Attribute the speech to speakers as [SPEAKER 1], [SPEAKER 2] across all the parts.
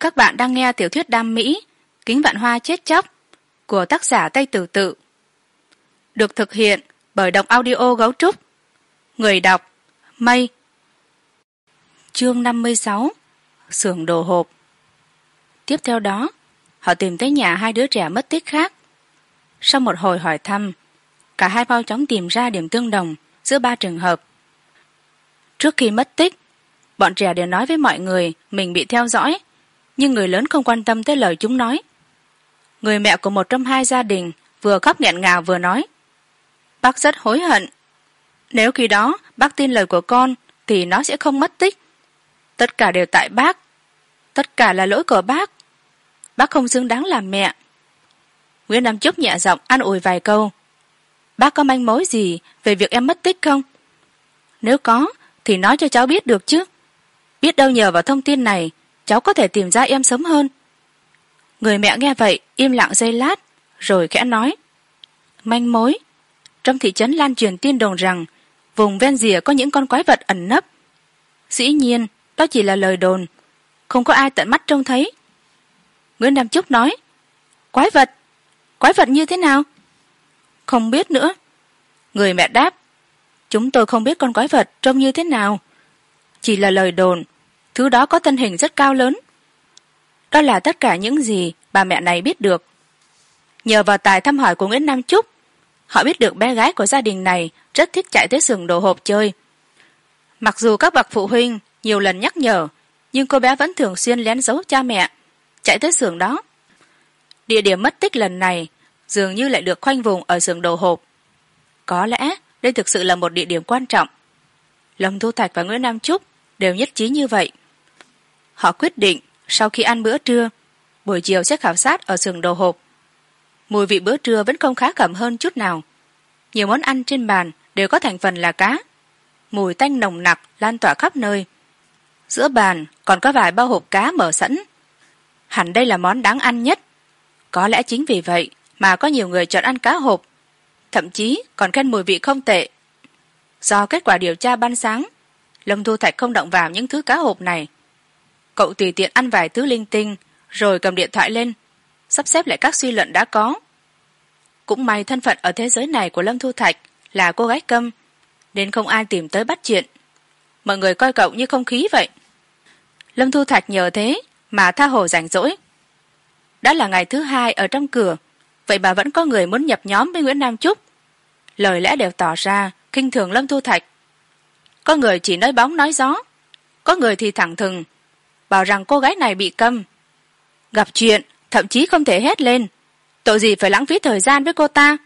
[SPEAKER 1] các bạn đang nghe tiểu thuyết đam mỹ, kính vạn hoa chết chóc, của tác giả tây tử tự. Được thực hiện bởi đọc audio gấu trúc. Người đọc, mây. Chương năm mươi sáu, xưởng đồ hộp. Tiếp theo đó, họ tìm tới nhà hai đứa trẻ mất tích khác. Sau một hồi hỏi thăm, cả hai mau chóng tìm ra điểm tương đồng giữa ba trường hợp. Trước khi mất tích, bọn trẻ đều nói với mọi người mình bị theo dõi nhưng người lớn không quan tâm tới lời chúng nói. Người mẹ của một trong hai gia đình vừa khóc nghẹn ngào vừa nói, bác rất hối hận. Nếu khi đó bác tin lời của con thì nó sẽ không mất tích. Tất cả đều tại bác. Tất cả là lỗi của bác. Bác không xứng đáng làm mẹ. Nguyễn nam trúc nhẹ giọng an ủi vài câu, bác có manh mối gì về việc em mất tích không? Nếu có thì nói cho cháu biết được chứ. Biết đâu nhờ vào thông tin này cháu có thể tìm ra em sớm hơn. Người mẹ nghe vậy, im lặng giây lát, rồi khẽ nói. Manh mối. Trong thị trấn lan truyền tin đồn rằng, vùng ven rìa có những con quái vật ẩn nấp. Dĩ nhiên, đó chỉ là lời đồn. Không có ai tận mắt trông thấy. Nguyễn nam trúc nói, quái vật? Quái vật như thế nào? Không biết nữa. Người mẹ đáp, chúng tôi không biết con quái vật trông như thế nào. Chỉ là lời đồn thứ đó có thân hình rất cao lớn. Đó là tất cả những gì bà mẹ này biết được. Nhờ vào tài thăm hỏi của nguyễn nam trúc, họ biết được bé gái của gia đình này rất thích chạy tới sừng đồ hộp chơi. Mặc dù các bậc phụ huynh nhiều lần nhắc nhở, nhưng cô bé vẫn thường xuyên lén giấu cha mẹ, chạy tới xưởng đó. Địa điểm mất tích lần này dường như lại được khoanh vùng ở xưởng đồ hộp. Có lẽ đây thực sự là một địa điểm quan trọng. Lâm thu thạch và nguyễn nam trúc đều nhất trí như vậy họ quyết định, sau khi ăn bữa trưa, buổi chiều sẽ khảo sát ở xưởng đồ hộp. Mùi vị bữa trưa vẫn không khá khẩm hơn chút nào. Nhiều món ăn trên bàn đều có thành phần là cá. Mùi tanh nồng nặc lan tỏa khắp nơi. Giữa bàn còn có vài bao hộp cá mở sẵn. Hẳn đây là món đáng ăn nhất. Có lẽ chính vì vậy mà có nhiều người chọn ăn cá hộp. Thậm chí còn khen mùi vị không tệ. Do kết quả điều tra ban sáng, lâm thu thạch không động vào những thứ cá hộp này cậu tùy tiện ăn vài thứ linh tinh, rồi cầm điện thoại lên, sắp xếp lại các suy luận đã có. Cũng may thân phận ở thế giới này của lâm thu thạch là cô gái câm, nên không ai tìm tới bắt chuyện. Mọi người coi cậu như không khí vậy. Lâm thu thạch nhờ thế mà tha hồ rảnh rỗi. Đã là ngày thứ hai ở trong cửa, vậy mà vẫn có người muốn nhập nhóm với nguyễn nam trúc. Lời lẽ đều tỏ ra khinh thường lâm thu thạch. Có người chỉ nói bóng nói gió, có người thì thẳng thừng bảo rằng cô gái này bị câm. Gặp chuyện, thậm chí không thể hét lên. Tội gì phải lãng phí thời gian với cô ta?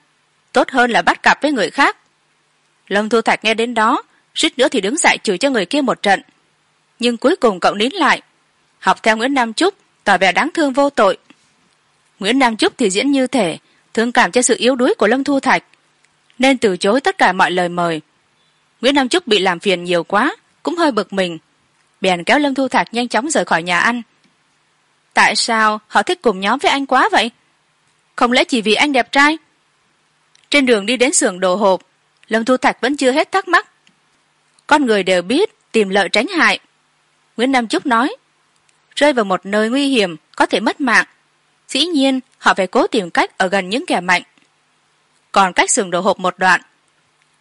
[SPEAKER 1] Tốt hơn là bắt cặp với người khác. Lâm thu thạch nghe đến đó, suýt nữa thì đứng dậy chửi cho người kia một trận. Nhưng cuối cùng cậu nín lại. Học theo nguyễn nam trúc, tỏ vẻ đáng thương vô tội. Nguyễn nam trúc thì diễn như thể, thương cảm cho sự yếu đuối của lâm thu thạch. Nên từ chối tất cả mọi lời mời. Nguyễn nam trúc bị làm phiền nhiều quá, cũng hơi bực mình bèn kéo lâm thu thạc nhanh chóng rời khỏi nhà anh. tại sao họ thích cùng nhóm với anh quá vậy? Không lẽ chỉ vì anh đẹp trai? Trên đường đi đến xưởng đồ hộp, lâm thu thạch vẫn chưa hết thắc mắc. Con người đều biết tìm lợi tránh hại. Nguyễn nam trúc nói, rơi vào một nơi nguy hiểm, có thể mất mạng. Dĩ nhiên, họ phải cố tìm cách ở gần những kẻ mạnh. Còn cách xưởng đồ hộp một đoạn,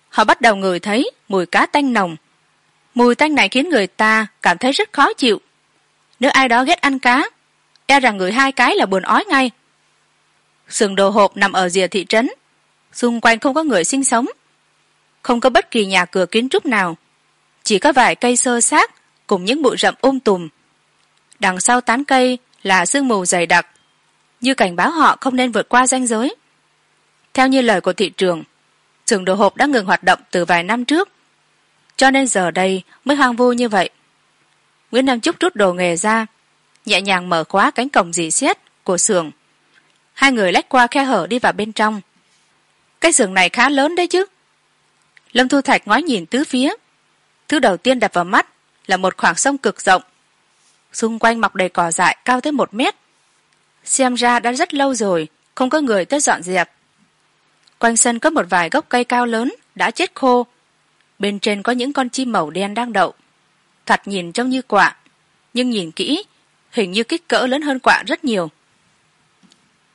[SPEAKER 1] họ bắt đầu ngửi thấy mùi cá tanh nồng mùi tanh này khiến người ta cảm thấy rất khó chịu. Nếu ai đó ghét ăn cá e rằng ngửi hai cái là buồn ói ngay. Sừng đồ hộp nằm ở rìa thị trấn, xung quanh không có người sinh sống. Không có bất kỳ nhà cửa kiến trúc nào, chỉ có vài cây sơ xác cùng những bụi rậm um tùm. Đằng sau tán cây là sương mù dày đặc, như cảnh báo họ không nên vượt qua ranh giới. Theo như lời của thị trường xưởng đồ hộp đã ngừng hoạt động từ vài năm trước cho nên giờ đây mới hoang vu như vậy. Nguyễn nam trúc rút đồ nghề ra, nhẹ nhàng mở khóa cánh cổng dì xét của xưởng. Hai người lách qua khe hở đi vào bên trong. Cái xưởng này khá lớn đấy chứ? Lâm thu thạch ngoái nhìn tứ phía. Thứ đầu tiên đập vào mắt là một khoảng sông cực rộng. Xung quanh mọc đầy cỏ dại cao tới một mét. Xem ra đã rất lâu rồi, không có người tới dọn dẹp. Quanh sân có một vài gốc cây cao lớn đã chết khô bên trên có những con chim màu đen đang đậu. Thoạt nhìn trông như quạ, nhưng nhìn kỹ, hình như kích cỡ lớn hơn quạ rất nhiều.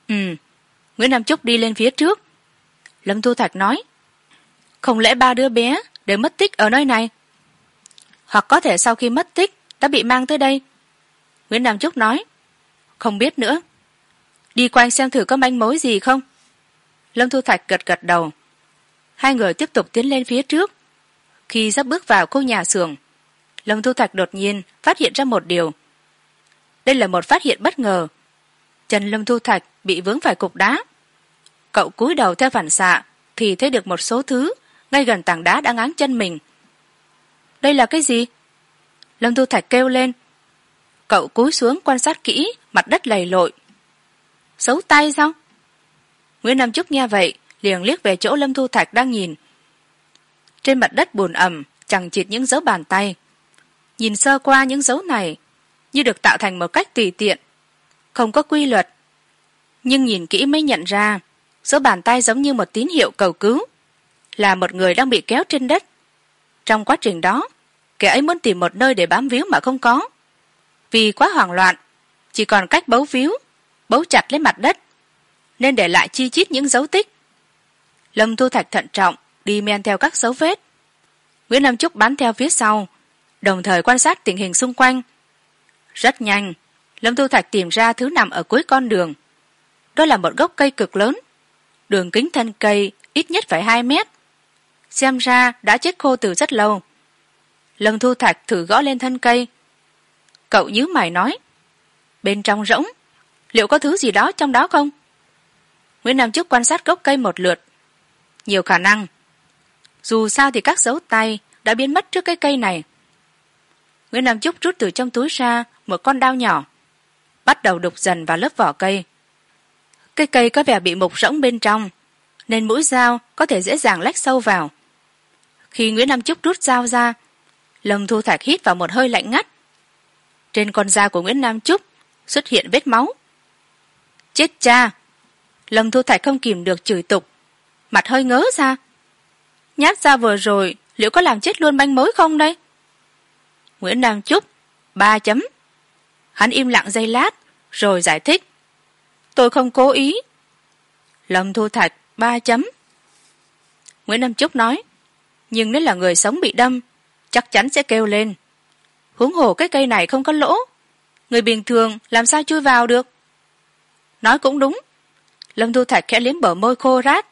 [SPEAKER 1] Ừ nguyễn nam trúc đi lên phía trước. Lâm thu thạch nói, không lẽ ba đứa bé đều mất tích ở nơi này? Hoặc có thể sau khi mất tích, đã bị mang tới đây? Nguyễn nam trúc nói, không biết nữa. Đi quanh xem thử có manh mối gì không? Lâm thu thạch gật gật đầu. Hai người tiếp tục tiến lên phía trước khi sắp bước vào khu nhà xưởng, lâm thu thạch đột nhiên phát hiện ra một điều. Đây là một phát hiện bất ngờ. Chân lâm thu thạch bị vướng phải cục đá. Cậu cúi đầu theo phản xạ thì thấy được một số thứ ngay gần tảng đá đang áng chân mình. Đây là cái gì? Lâm thu thạch kêu lên. Cậu cúi xuống quan sát kỹ, mặt đất lầy lội. Xấu tay sao? Nguyễn nam trúc nghe vậy, liền liếc về chỗ lâm thu thạch đang nhìn trên mặt đất bùn ẩm, chẳng chịt những dấu bàn tay. Nhìn sơ qua những dấu này, như được tạo thành một cách tùy tiện, không có quy luật. Nhưng nhìn kỹ mới nhận ra, dấu bàn tay giống như một tín hiệu cầu cứu, là một người đang bị kéo trên đất. Trong quá trình đó, kẻ ấy muốn tìm một nơi để bám víu mà không có. Vì quá hoảng loạn, chỉ còn cách bấu víu, bấu chặt lấy mặt đất, nên để lại chi chít những dấu tích. Lâm thu thạch thận trọng đi men theo các dấu vết. Nguyễn nam trúc bám theo phía sau, đồng thời quan sát tình hình xung quanh. Rất nhanh, lâm thu thạch tìm ra thứ nằm ở cuối con đường. Đó là một gốc cây cực lớn, đường kính thân cây ít nhất phải hai mét. Xem ra đã chết khô từ rất lâu. Lâm thu thạch thử gõ lên thân cây. Cậu nhíu mày nói, bên trong rỗng, liệu có thứ gì đó trong đó không? Nguyễn nam trúc quan sát gốc cây một lượt. Nhiều khả năng dù sao thì các dấu tay đã biến mất trước cái cây này. Nguyễn nam trúc rút từ trong túi ra một con đao nhỏ, bắt đầu đục dần vào lớp vỏ cây. Cây cây có vẻ bị mục rỗng bên trong, nên mũi dao có thể dễ dàng lách sâu vào. Khi nguyễn nam trúc rút dao ra lâm thu thạch hít vào một hơi lạnh ngắt. Trên con da của nguyễn nam trúc xuất hiện vết máu. Chết cha! Lâm thu thạch không kìm được chửi tục, mặt hơi ngớ ra nhát ra vừa rồi, liệu có làm chết luôn manh mối không đây? Nguyễn nam trúc ba chấm. Hắn im lặng giây lát, rồi giải thích. Tôi không cố ý. Lâm thu thạch, ba chấm. Nguyễn nam trúc nói, nhưng nếu là người sống bị đâm, chắc chắn sẽ kêu lên. Huống hồ cái cây này không có lỗ. Người bình thường làm sao chui vào được? Nói cũng đúng. Lâm thu thạch khẽ liếm bờ môi khô rát.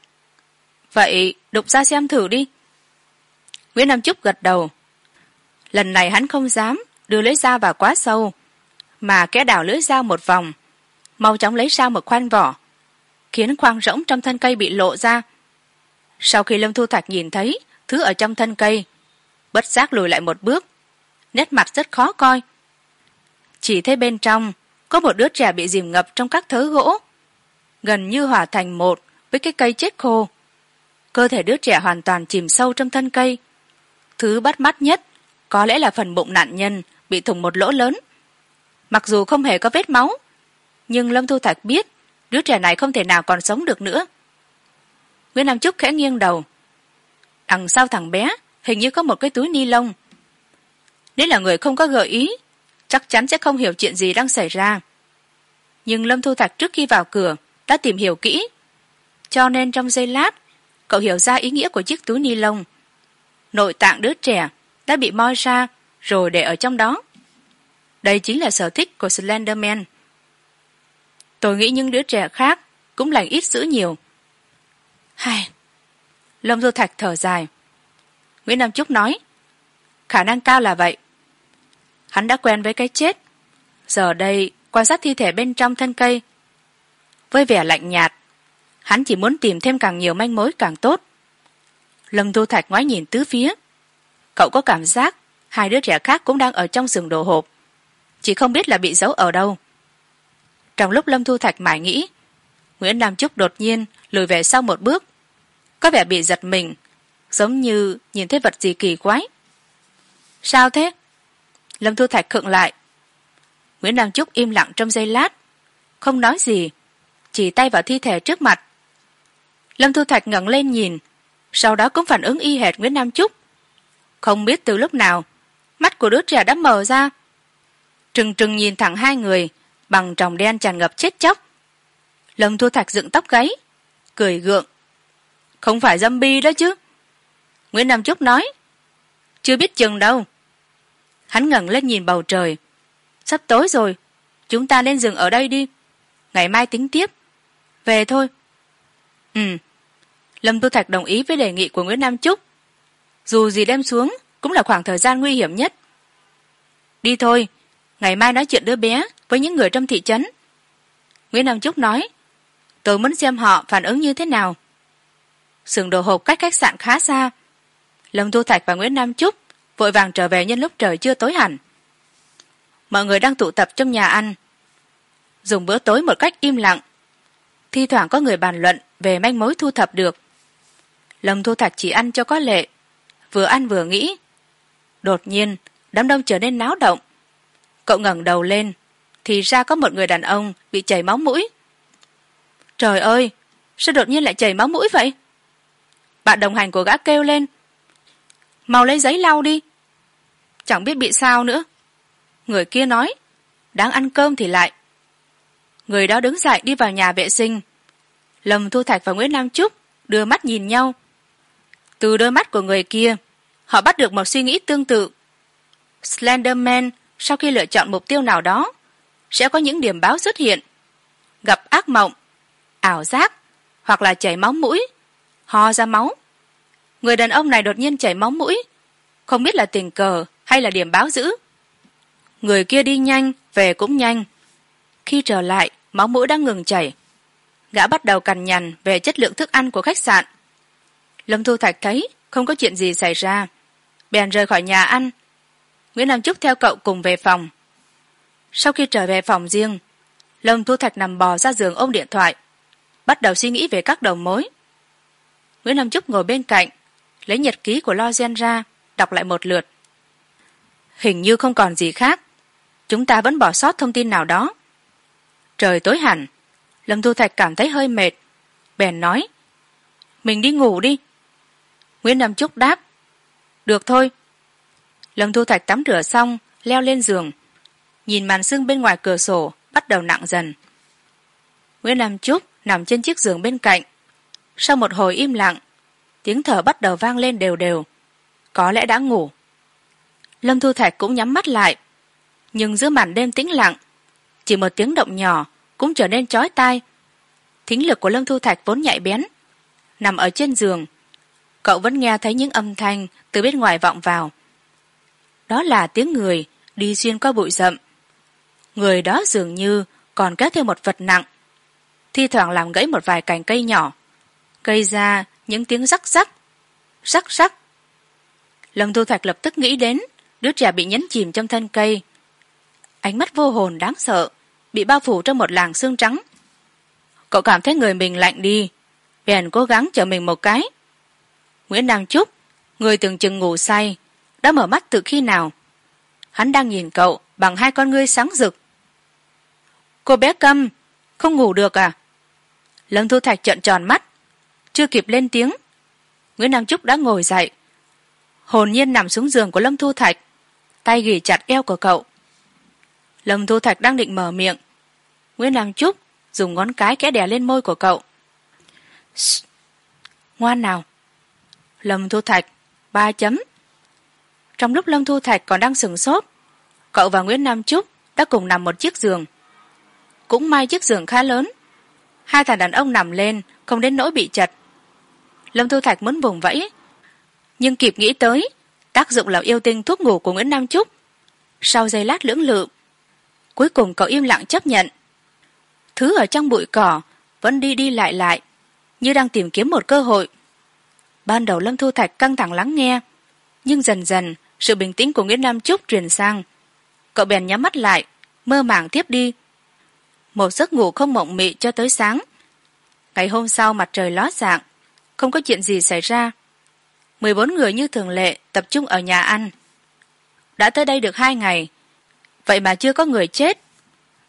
[SPEAKER 1] Vậy đục ra xem thử đi. Nguyễn nam trúc gật đầu. Lần này hắn không dám đưa lưới dao vào quá sâu, mà kẽ đảo lưới dao một vòng, mau chóng lấy ra một khoan vỏ, khiến khoang rỗng trong thân cây bị lộ ra. Sau khi lâm thu thạch nhìn thấy thứ ở trong thân cây, bất giác lùi lại một bước, nét mặt rất khó coi. Chỉ thấy bên trong có một đứa trẻ bị dìm ngập trong các thớ gỗ, gần như hòa thành một với cái cây chết khô cơ thể đứa trẻ hoàn toàn chìm sâu trong thân cây. Thứ bắt mắt nhất, có lẽ là phần bụng nạn nhân bị thủng một lỗ lớn. Mặc dù không hề có vết máu, nhưng lâm thu thạch biết đứa trẻ này không thể nào còn sống được nữa. Nguyễn nam trúc khẽ nghiêng đầu. Đằng sau thằng bé, hình như có một cái túi ni lông. Nếu là người không có gợi ý, chắc chắn sẽ không hiểu chuyện gì đang xảy ra. Nhưng lâm thu thạch trước khi vào cửa, đã tìm hiểu kỹ. Cho nên trong giây lát cậu hiểu ra ý nghĩa của chiếc túi ni lông. Nội tạng đứa trẻ đã bị moi ra rồi để ở trong đó. Đây chính là sở thích của slenderman. Tôi nghĩ những đứa trẻ khác cũng lành ít dữ nhiều. Hai lâm du thạch thở dài. Nguyễn nam trúc nói, khả năng cao là vậy. Hắn đã quen với cái chết. Giờ đây, quan sát thi thể bên trong thân cây, với vẻ lạnh nhạt hắn chỉ muốn tìm thêm càng nhiều manh mối càng tốt. Lâm thu thạch ngoái nhìn tứ phía. Cậu có cảm giác hai đứa trẻ khác cũng đang ở trong rừng đồ hộp. Chỉ không biết là bị giấu ở đâu. Trong lúc lâm thu thạch mải nghĩ, nguyễn nam trúc đột nhiên lùi về sau một bước. Có vẻ bị giật mình, giống như nhìn thấy vật gì kỳ quái. Sao thế? Lâm thu thạch khựng lại. Nguyễn nam trúc im lặng trong giây lát, không nói gì, chỉ tay vào thi thể trước mặt lâm thu thạch ngẩng lên nhìn, sau đó cũng phản ứng y hệt nguyễn nam trúc không biết từ lúc nào, mắt của đứa trẻ đã mở ra. Trừng trừng nhìn thẳng hai người, bằng tròng đen tràn ngập chết chóc. Lâm thu thạch dựng tóc gáy, cười gượng. Không phải dâm bi đó chứ? Nguyễn nam trúc nói. Chưa biết chừng đâu. Hắn ngẩng lên nhìn bầu trời. Sắp tối rồi, chúng ta nên dừng ở đây đi. Ngày mai tính tiếp. Về thôi. Ừ lâm tu thạch đồng ý với đề nghị của nguyễn nam trúc. Dù gì đem xuống, cũng là khoảng thời gian nguy hiểm nhất. Đi thôi, ngày mai nói chuyện đứa bé với những người trong thị trấn. Nguyễn nam trúc nói, tôi muốn xem họ phản ứng như thế nào. Sừng đồ hộp cách khách sạn khá xa. Lâm thu thạch và nguyễn nam trúc vội vàng trở về nhân lúc trời chưa tối hẳn. Mọi người đang tụ tập trong nhà ăn. Dùng bữa tối một cách im lặng, thi thoảng có người bàn luận về manh mối thu thập được lâm thu thạch chỉ ăn cho có lệ. Vừa ăn vừa nghĩ. Đột nhiên, đám đông trở nên náo động. Cậu ngẩng đầu lên, thì ra có một người đàn ông bị chảy máu mũi. Trời ơi, sao đột nhiên lại chảy máu mũi vậy? Bạn đồng hành của gã kêu lên. Mau lấy giấy lau đi. Chẳng biết bị sao nữa. Người kia nói, đáng ăn cơm thì lại. Người đó đứng dậy đi vào nhà vệ sinh. Lâm thu thạch và nguyễn nam trúc đưa mắt nhìn nhau từ đôi mắt của người kia. Họ bắt được một suy nghĩ tương tự. Slenderman, sau khi lựa chọn mục tiêu nào đó, sẽ có những điểm báo xuất hiện. Gặp ác mộng, ảo giác, hoặc là chảy máu mũi, ho ra máu. Người đàn ông này đột nhiên chảy máu mũi, không biết là tình cờ hay là điểm báo dữ. Người kia đi nhanh, về cũng nhanh. Khi trở lại, máu mũi đã ngừng chảy. Gã bắt đầu cằn nhằn về chất lượng thức ăn của khách sạn lâm thu thạch thấy, không có chuyện gì xảy ra. Bèn rời khỏi nhà ăn. Nguyễn nam trúc theo cậu cùng về phòng. Sau khi trở về phòng riêng, lâm thu thạch nằm bò ra giường ôm điện thoại, bắt đầu suy nghĩ về các đầu mối. Nguyễn nam trúc ngồi bên cạnh, lấy nhật ký của lo gen ra, đọc lại một lượt. Hình như không còn gì khác, chúng ta vẫn bỏ sót thông tin nào đó. Trời tối hẳn, lâm thu thạch cảm thấy hơi mệt, bèn nói, mình đi ngủ đi nguyễn nam trúc đáp. Được thôi. Lâm thu thạch tắm rửa xong, leo lên giường. Nhìn màn sương bên ngoài cửa sổ, bắt đầu nặng dần. Nguyễn nam trúc nằm trên chiếc giường bên cạnh. Sau một hồi im lặng, tiếng thở bắt đầu vang lên đều đều. Có lẽ đã ngủ. Lâm thu thạch cũng nhắm mắt lại. Nhưng giữa màn đêm tĩnh lặng, chỉ một tiếng động nhỏ cũng trở nên chói tai. Thính lực của lâm thu thạch vốn nhạy bén, nằm ở trên giường cậu vẫn nghe thấy những âm thanh từ bên ngoài vọng vào. Đó là tiếng người đi xuyên qua bụi rậm. Người đó dường như còn kéo theo một vật nặng. Thi thoảng làm gãy một vài cành cây nhỏ, gây ra những tiếng rắc rắc rắc rắc. Lâm thu thạch lập tức nghĩ đến đứa trẻ bị nhấn chìm trong thân cây. Ánh mắt vô hồn đáng sợ, bị bao phủ trong một làng xương trắng. Cậu cảm thấy người mình lạnh đi, bèn cố gắng chở mình một cái nguyễn nam trúc, người từng chừng ngủ say, đã mở mắt từ khi nào? Hắn đang nhìn cậu bằng hai con ngươi sáng rực. Cô bé câm không ngủ được à? Lâm thu thạch trợn tròn mắt, chưa kịp lên tiếng. Nguyễn nam trúc đã ngồi dậy. Hồn nhiên nằm xuống giường của lâm thu thạch, tay ghì chặt eo của cậu. Lâm thu thạch đang định mở miệng. Nguyễn nam trúc dùng ngón cái kẽ đè lên môi của cậu. Ngoan nào lâm thu thạch, ba chấm. Trong lúc lâm thu thạch còn đang sửng sốt, cậu và nguyễn nam trúc đã cùng nằm một chiếc giường. Cũng may chiếc giường khá lớn, hai thằng đàn ông nằm lên không đến nỗi bị chật. Lâm thu thạch muốn vùng vẫy, nhưng kịp nghĩ tới, tác dụng là yêu tinh thuốc ngủ của nguyễn nam trúc. Sau giây lát lưỡng lự, cuối cùng cậu im lặng chấp nhận. Thứ ở trong bụi cỏ vẫn đi đi lại lại, như đang tìm kiếm một cơ hội ban đầu lâm thu thạch căng thẳng lắng nghe, nhưng dần dần, sự bình tĩnh của nguyễn nam trúc truyền sang. Cậu bèn nhắm mắt lại, mơ màng tiếp đi. Một giấc ngủ không mộng mị cho tới sáng. Ngày hôm sau mặt trời ló dạng, không có chuyện gì xảy ra. Mười bốn người như thường lệ tập trung ở nhà ăn. Đã tới đây được hai ngày, vậy mà chưa có người chết.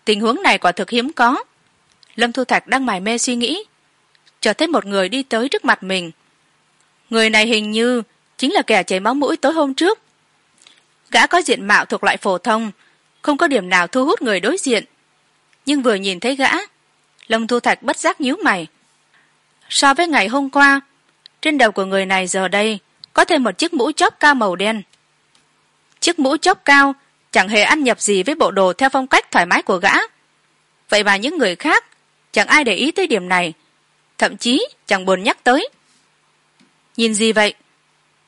[SPEAKER 1] Tình huống này quả thực hiếm có. Lâm thu thạch đang mải mê suy nghĩ, cho thấy một người đi tới trước mặt mình người này hình như chính là kẻ chảy máu mũi tối hôm trước. Gã có diện mạo thuộc loại phổ thông, không có điểm nào thu hút người đối diện. Nhưng vừa nhìn thấy gã, lâm thu thạch bất giác nhíu mày. So với ngày hôm qua, trên đầu của người này giờ đây có thêm một chiếc mũ chóp cao màu đen. Chiếc mũ chóp cao chẳng hề ăn nhập gì với bộ đồ theo phong cách thoải mái của gã. Vậy mà những người khác chẳng ai để ý tới điểm này, thậm chí chẳng buồn nhắc tới nhìn gì vậy?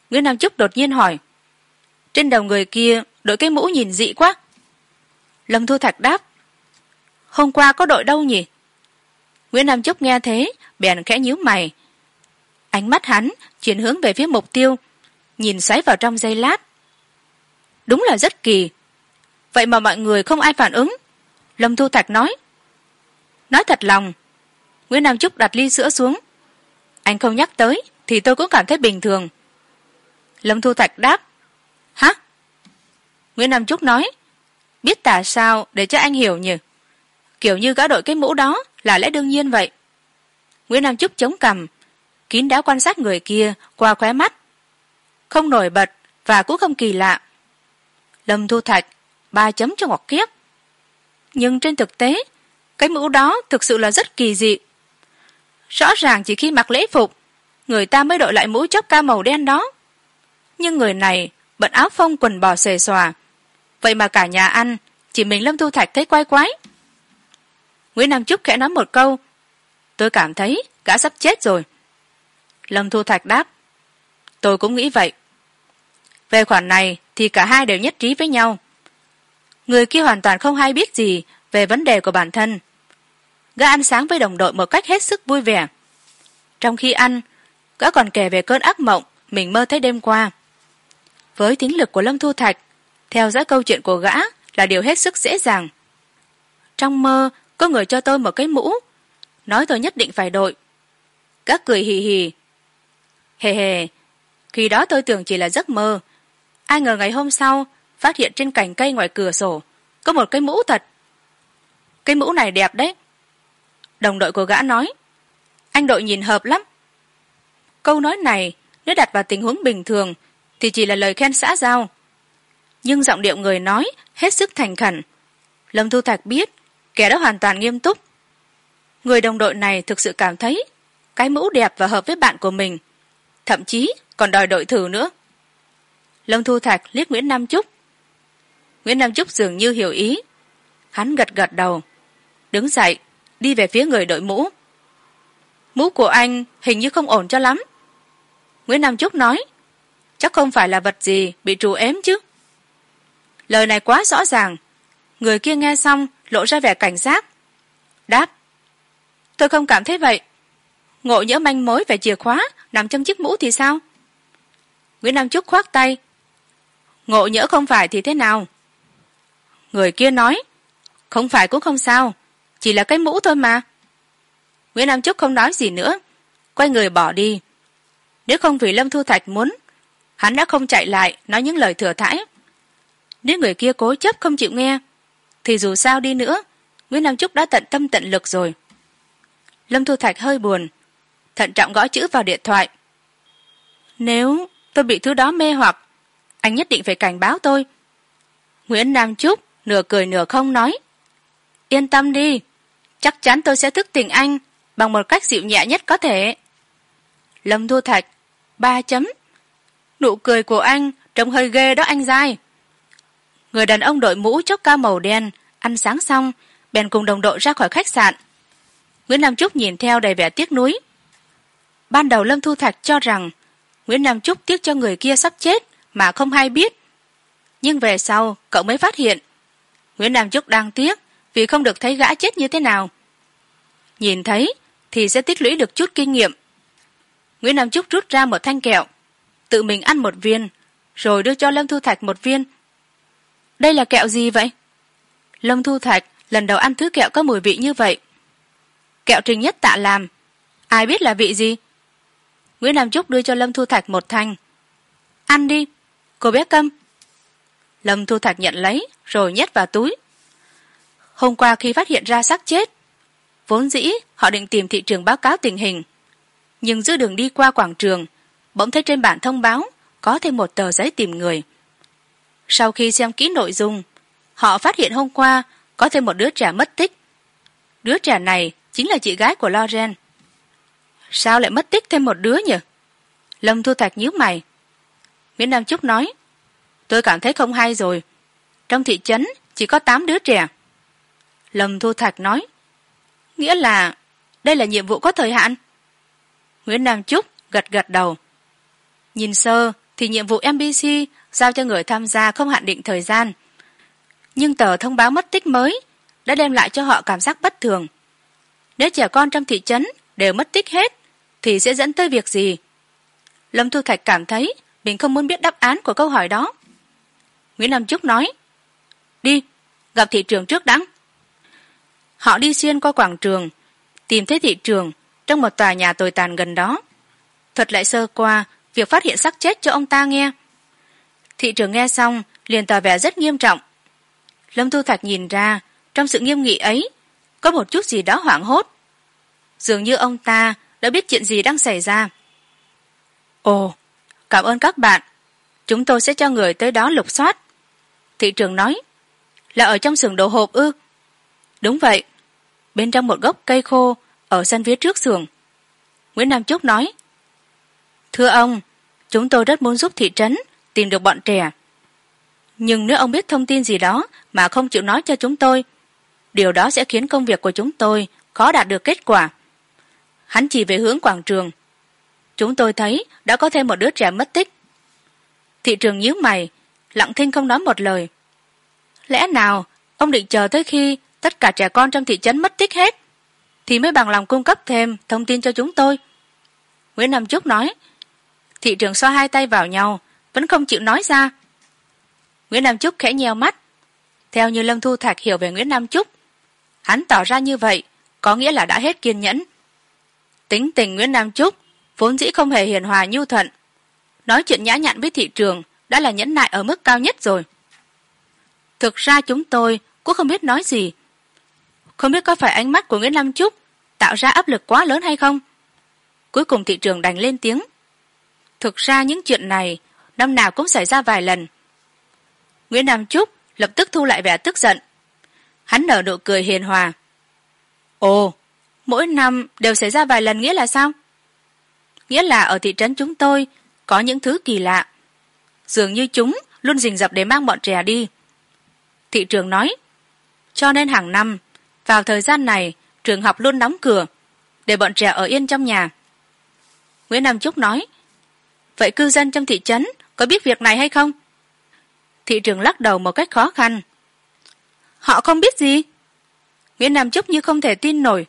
[SPEAKER 1] Nguyễn nam trúc đột nhiên hỏi. Trên đầu người kia đội cái mũ nhìn dị quá. Lâm thu thạch đáp. Hôm qua có đội đâu nhỉ? Nguyễn nam trúc nghe thế, bèn khẽ nhíu mày. Ánh mắt hắn chuyển hướng về phía mục tiêu, nhìn xoáy vào trong giây lát. Đúng là rất kỳ. Vậy mà mọi người không ai phản ứng. Lâm thu thạch nói. Nói thật lòng, nguyễn nam trúc đặt ly sữa xuống. Anh không nhắc tới thì tôi cũng cảm thấy bình thường. Lâm thu thạch đáp, hả? Nguyễn nam trúc nói, biết tả sao để cho anh hiểu nhỉ? Kiểu như gã đội cái mũ đó là lẽ đương nhiên vậy. Nguyễn nam trúc chống cằm, kín đáo quan sát người kia qua khóe mắt. Không nổi bật và cũng không kỳ lạ. Lâm thu thạch, ba chấm cho ngọc kiếp. Nhưng trên thực tế, cái mũ đó thực sự là rất kỳ dị. Rõ ràng chỉ khi mặc lễ phục người ta mới đội lại mũ chóp ca màu đen đó. Nhưng người này bận áo phông quần bò xề xòa. Vậy mà cả nhà ăn, chỉ mình lâm thu thạch thấy quay quái. Nguyễn nam trúc khẽ nói một câu. Tôi cảm thấy gã sắp chết rồi. Lâm thu thạch đáp. Tôi cũng nghĩ vậy. Về khoản này thì cả hai đều nhất trí với nhau. Người kia hoàn toàn không hay biết gì về vấn đề của bản thân. Gã ăn sáng với đồng đội một cách hết sức vui vẻ. Trong khi ăn gã còn kể về cơn ác mộng, mình mơ thấy đêm qua. Với tính lực của lâm thu thạch, theo dõi câu chuyện của gã là điều hết sức dễ dàng. Trong mơ, có người cho tôi một cái mũ. Nói tôi nhất định phải đội. Gã cười hì hì. Hề hề, khi đó tôi tưởng chỉ là giấc mơ. Ai ngờ ngày hôm sau, phát hiện trên cành cây ngoài cửa sổ, có một cái mũ thật. Cái mũ này đẹp đấy. Đồng đội của gã nói, anh đội nhìn hợp lắm câu nói này, nếu đặt vào tình huống bình thường, thì chỉ là lời khen xã giao. Nhưng giọng điệu người nói hết sức thành khẩn. Lâm thu thạch biết, kẻ đó hoàn toàn nghiêm túc. Người đồng đội này thực sự cảm thấy cái mũ đẹp và hợp với bạn của mình, thậm chí còn đòi đội thử nữa. Lâm thu thạch liếc nguyễn nam trúc. Nguyễn nam trúc dường như hiểu ý. Hắn gật gật đầu, đứng dậy, đi về phía người đội mũ. Mũ của anh hình như không ổn cho lắm nguyễn nam trúc nói, chắc không phải là vật gì bị trù ếm chứ. Lời này quá rõ ràng. Người kia nghe xong, lộ ra vẻ cảnh giác. Đáp, tôi không cảm thấy vậy. Ngộ nhỡ manh mối về chìa khóa nằm trong chiếc mũ thì sao? Nguyễn nam trúc khoác tay, ngộ nhỡ không phải thì thế nào? Người kia nói, không phải cũng không sao, chỉ là cái mũ thôi mà. Nguyễn nam trúc không nói gì nữa, quay người bỏ đi nếu không vì lâm thu thạch muốn, hắn đã không chạy lại nói những lời thừa thãi. Nếu người kia cố chấp không chịu nghe, thì dù sao đi nữa, nguyễn nam trúc đã tận tâm tận lực rồi. Lâm thu thạch hơi buồn, thận trọng gõ chữ vào điện thoại. Nếu tôi bị thứ đó mê hoặc, anh nhất định phải cảnh báo tôi. Nguyễn nam trúc nửa cười nửa không nói. Yên tâm đi, chắc chắn tôi sẽ thức tình anh bằng một cách dịu nhẹ nhất có thể. Lâm thu thạch ba chấm. Nụ cười của anh trông hơi ghê đó anh giai. Người đàn ông đội mũ chốc cao màu đen, ăn sáng xong, bèn cùng đồng đội ra khỏi khách sạn. Nguyễn nam trúc nhìn theo đầy vẻ tiếc nuối. Ban đầu lâm thu thạch cho rằng nguyễn nam trúc tiếc cho người kia sắp chết mà không hay biết. Nhưng về sau, cậu mới phát hiện nguyễn nam trúc đang tiếc vì không được thấy gã chết như thế nào. Nhìn thấy thì sẽ tích lũy được chút kinh nghiệm nguyễn nam trúc rút ra một thanh kẹo, tự mình ăn một viên, rồi đưa cho lâm thu thạch một viên. Đây là kẹo gì vậy? Lâm thu thạch lần đầu ăn thứ kẹo có mùi vị như vậy. Kẹo trình nhất tạ làm, ai biết là vị gì? Nguyễn nam trúc đưa cho lâm thu thạch một thanh. Ăn đi, cô bé câm. Lâm thu thạch nhận lấy, rồi nhét vào túi. Hôm qua khi phát hiện ra xác chết, vốn dĩ họ định tìm thị trường báo cáo tình hình nhưng giữa đường đi qua quảng trường, bỗng thấy trên bản thông báo có thêm một tờ giấy tìm người. Sau khi xem kỹ nội dung, họ phát hiện hôm qua có thêm một đứa trẻ mất tích. Đứa trẻ này chính là chị gái của loren sao lại mất tích thêm một đứa nhỉ? Lâm thu thạch nhíu mày. Nguyễn nam trúc nói, tôi cảm thấy không hay rồi. Trong thị trấn chỉ có tám đứa trẻ. Lâm thu thạch nói, nghĩa là đây là nhiệm vụ có thời hạn nguyễn nam trúc gật gật đầu. Nhìn sơ thì nhiệm vụ mbc giao cho người tham gia không hạn định thời gian. Nhưng tờ thông báo mất tích mới đã đem lại cho họ cảm giác bất thường. Nếu trẻ con trong thị trấn đều mất tích hết thì sẽ dẫn tới việc gì? Lâm thu thạch cảm thấy mình không muốn biết đáp án của câu hỏi đó. Nguyễn nam trúc nói, đi, gặp thị trường trước đắng họ đi xuyên qua quảng trường, tìm thấy thị trường trong một tòa nhà tồi tàn gần đó, thuật lại sơ qua việc phát hiện xác chết cho ông ta nghe. Thị trường nghe xong, liền tỏ vẻ rất nghiêm trọng. Lâm thu thạch nhìn ra, trong sự nghiêm nghị ấy, có một chút gì đó hoảng hốt. Dường như ông ta đã biết chuyện gì đang xảy ra. Ồ, cảm ơn các bạn. Chúng tôi sẽ cho người tới đó lục soát. Thị trường nói, là ở trong xưởng đồ hộp ư? Đúng vậy. Bên trong một gốc cây khô ở sân phía trước xưởng nguyễn nam chúc nói, thưa ông, chúng tôi rất muốn giúp thị trấn tìm được bọn trẻ. Nhưng nếu ông biết thông tin gì đó mà không chịu nói cho chúng tôi, điều đó sẽ khiến công việc của chúng tôi khó đạt được kết quả. Hắn chỉ về hướng quảng trường. Chúng tôi thấy đã có thêm một đứa trẻ mất tích. Thị trường nhíu mày, lặng thinh không nói một lời. Lẽ nào ông định chờ tới khi tất cả trẻ con trong thị trấn mất tích hết? Thì mới bằng lòng cung cấp thêm thông tin cho chúng tôi. Nguyễn nam trúc nói, thị trường xoa hai tay vào nhau, vẫn không chịu nói ra. Nguyễn nam trúc khẽ nheo mắt. Theo như lâm thu thạc hiểu về nguyễn nam trúc hắn tỏ ra như vậy có nghĩa là đã hết kiên nhẫn. Tính tình nguyễn nam trúc vốn dĩ không hề hiền hòa nhu thuận. Nói chuyện nhã nhặn với thị trường đã là nhẫn nại ở mức cao nhất rồi. Thực ra chúng tôi cũng không biết nói gì. Không biết có phải ánh mắt của nguyễn nam trúc tạo ra áp lực quá lớn hay không? Cuối cùng thị trường đành lên tiếng. Thực ra những chuyện này, năm nào cũng xảy ra vài lần. Nguyễn nam trúc lập tức thu lại vẻ tức giận. Hắn nở nụ cười hiền hòa. Ồ, mỗi năm đều xảy ra vài lần nghĩa là sao? Nghĩa là ở thị trấn chúng tôi có những thứ kỳ lạ. Dường như chúng luôn rình rập để mang bọn trẻ đi. Thị trường nói, cho nên hàng năm, vào thời gian này trường học luôn đóng cửa, để bọn trẻ ở yên trong nhà. Nguyễn nam trúc nói, vậy cư dân trong thị trấn có biết việc này hay không? Thị trường lắc đầu một cách khó khăn. Họ không biết gì. Nguyễn nam trúc như không thể tin nổi.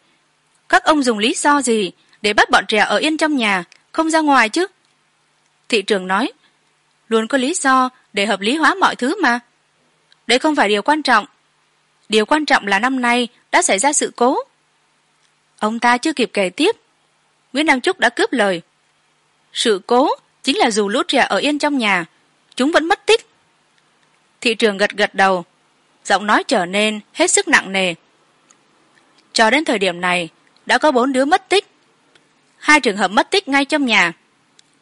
[SPEAKER 1] Các ông dùng lý do gì để bắt bọn trẻ ở yên trong nhà, không ra ngoài chứ? Thị trường nói, luôn có lý do để hợp lý hóa mọi thứ mà. Đây không phải điều quan trọng. Điều quan trọng là năm nay đã xảy ra sự cố ông ta chưa kịp kể tiếp. Nguyễn nam trúc đã cướp lời. Sự cố chính là dù lũ trẻ ở yên trong nhà, chúng vẫn mất tích. Thị trường gật gật đầu, giọng nói trở nên hết sức nặng nề. Cho đến thời điểm này, đã có bốn đứa mất tích. Hai trường hợp mất tích ngay trong nhà.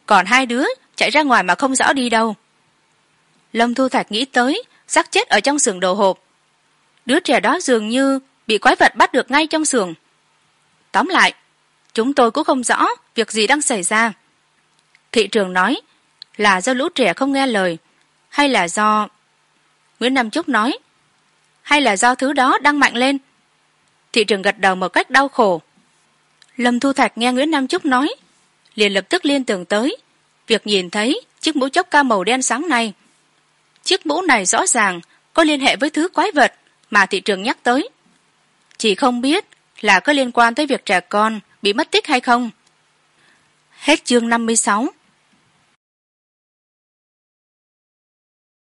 [SPEAKER 1] Còn hai đứa chạy ra ngoài mà không rõ đi đâu. Lâm thu thạch nghĩ tới xác chết ở trong xưởng đồ hộp. Đứa trẻ đó dường như bị quái vật bắt được ngay trong xưởng tóm lại, chúng tôi cũng không rõ việc gì đang xảy ra. Thị trường nói, là do lũ trẻ không nghe lời, hay là do nguyễn nam trúc nói, hay là do thứ đó đang mạnh lên? Thị trường gật đầu một cách đau khổ. Lâm thu thạch nghe nguyễn nam trúc nói, liền lập tức liên tưởng tới việc nhìn thấy chiếc mũ chốc ca màu đen sáng này. Chiếc mũ này rõ ràng có liên hệ với thứ quái vật mà thị trường nhắc tới. Chỉ không biết là có liên quan tới việc trẻ con bị mất tích hay không? Hết chương năm mươi sáu.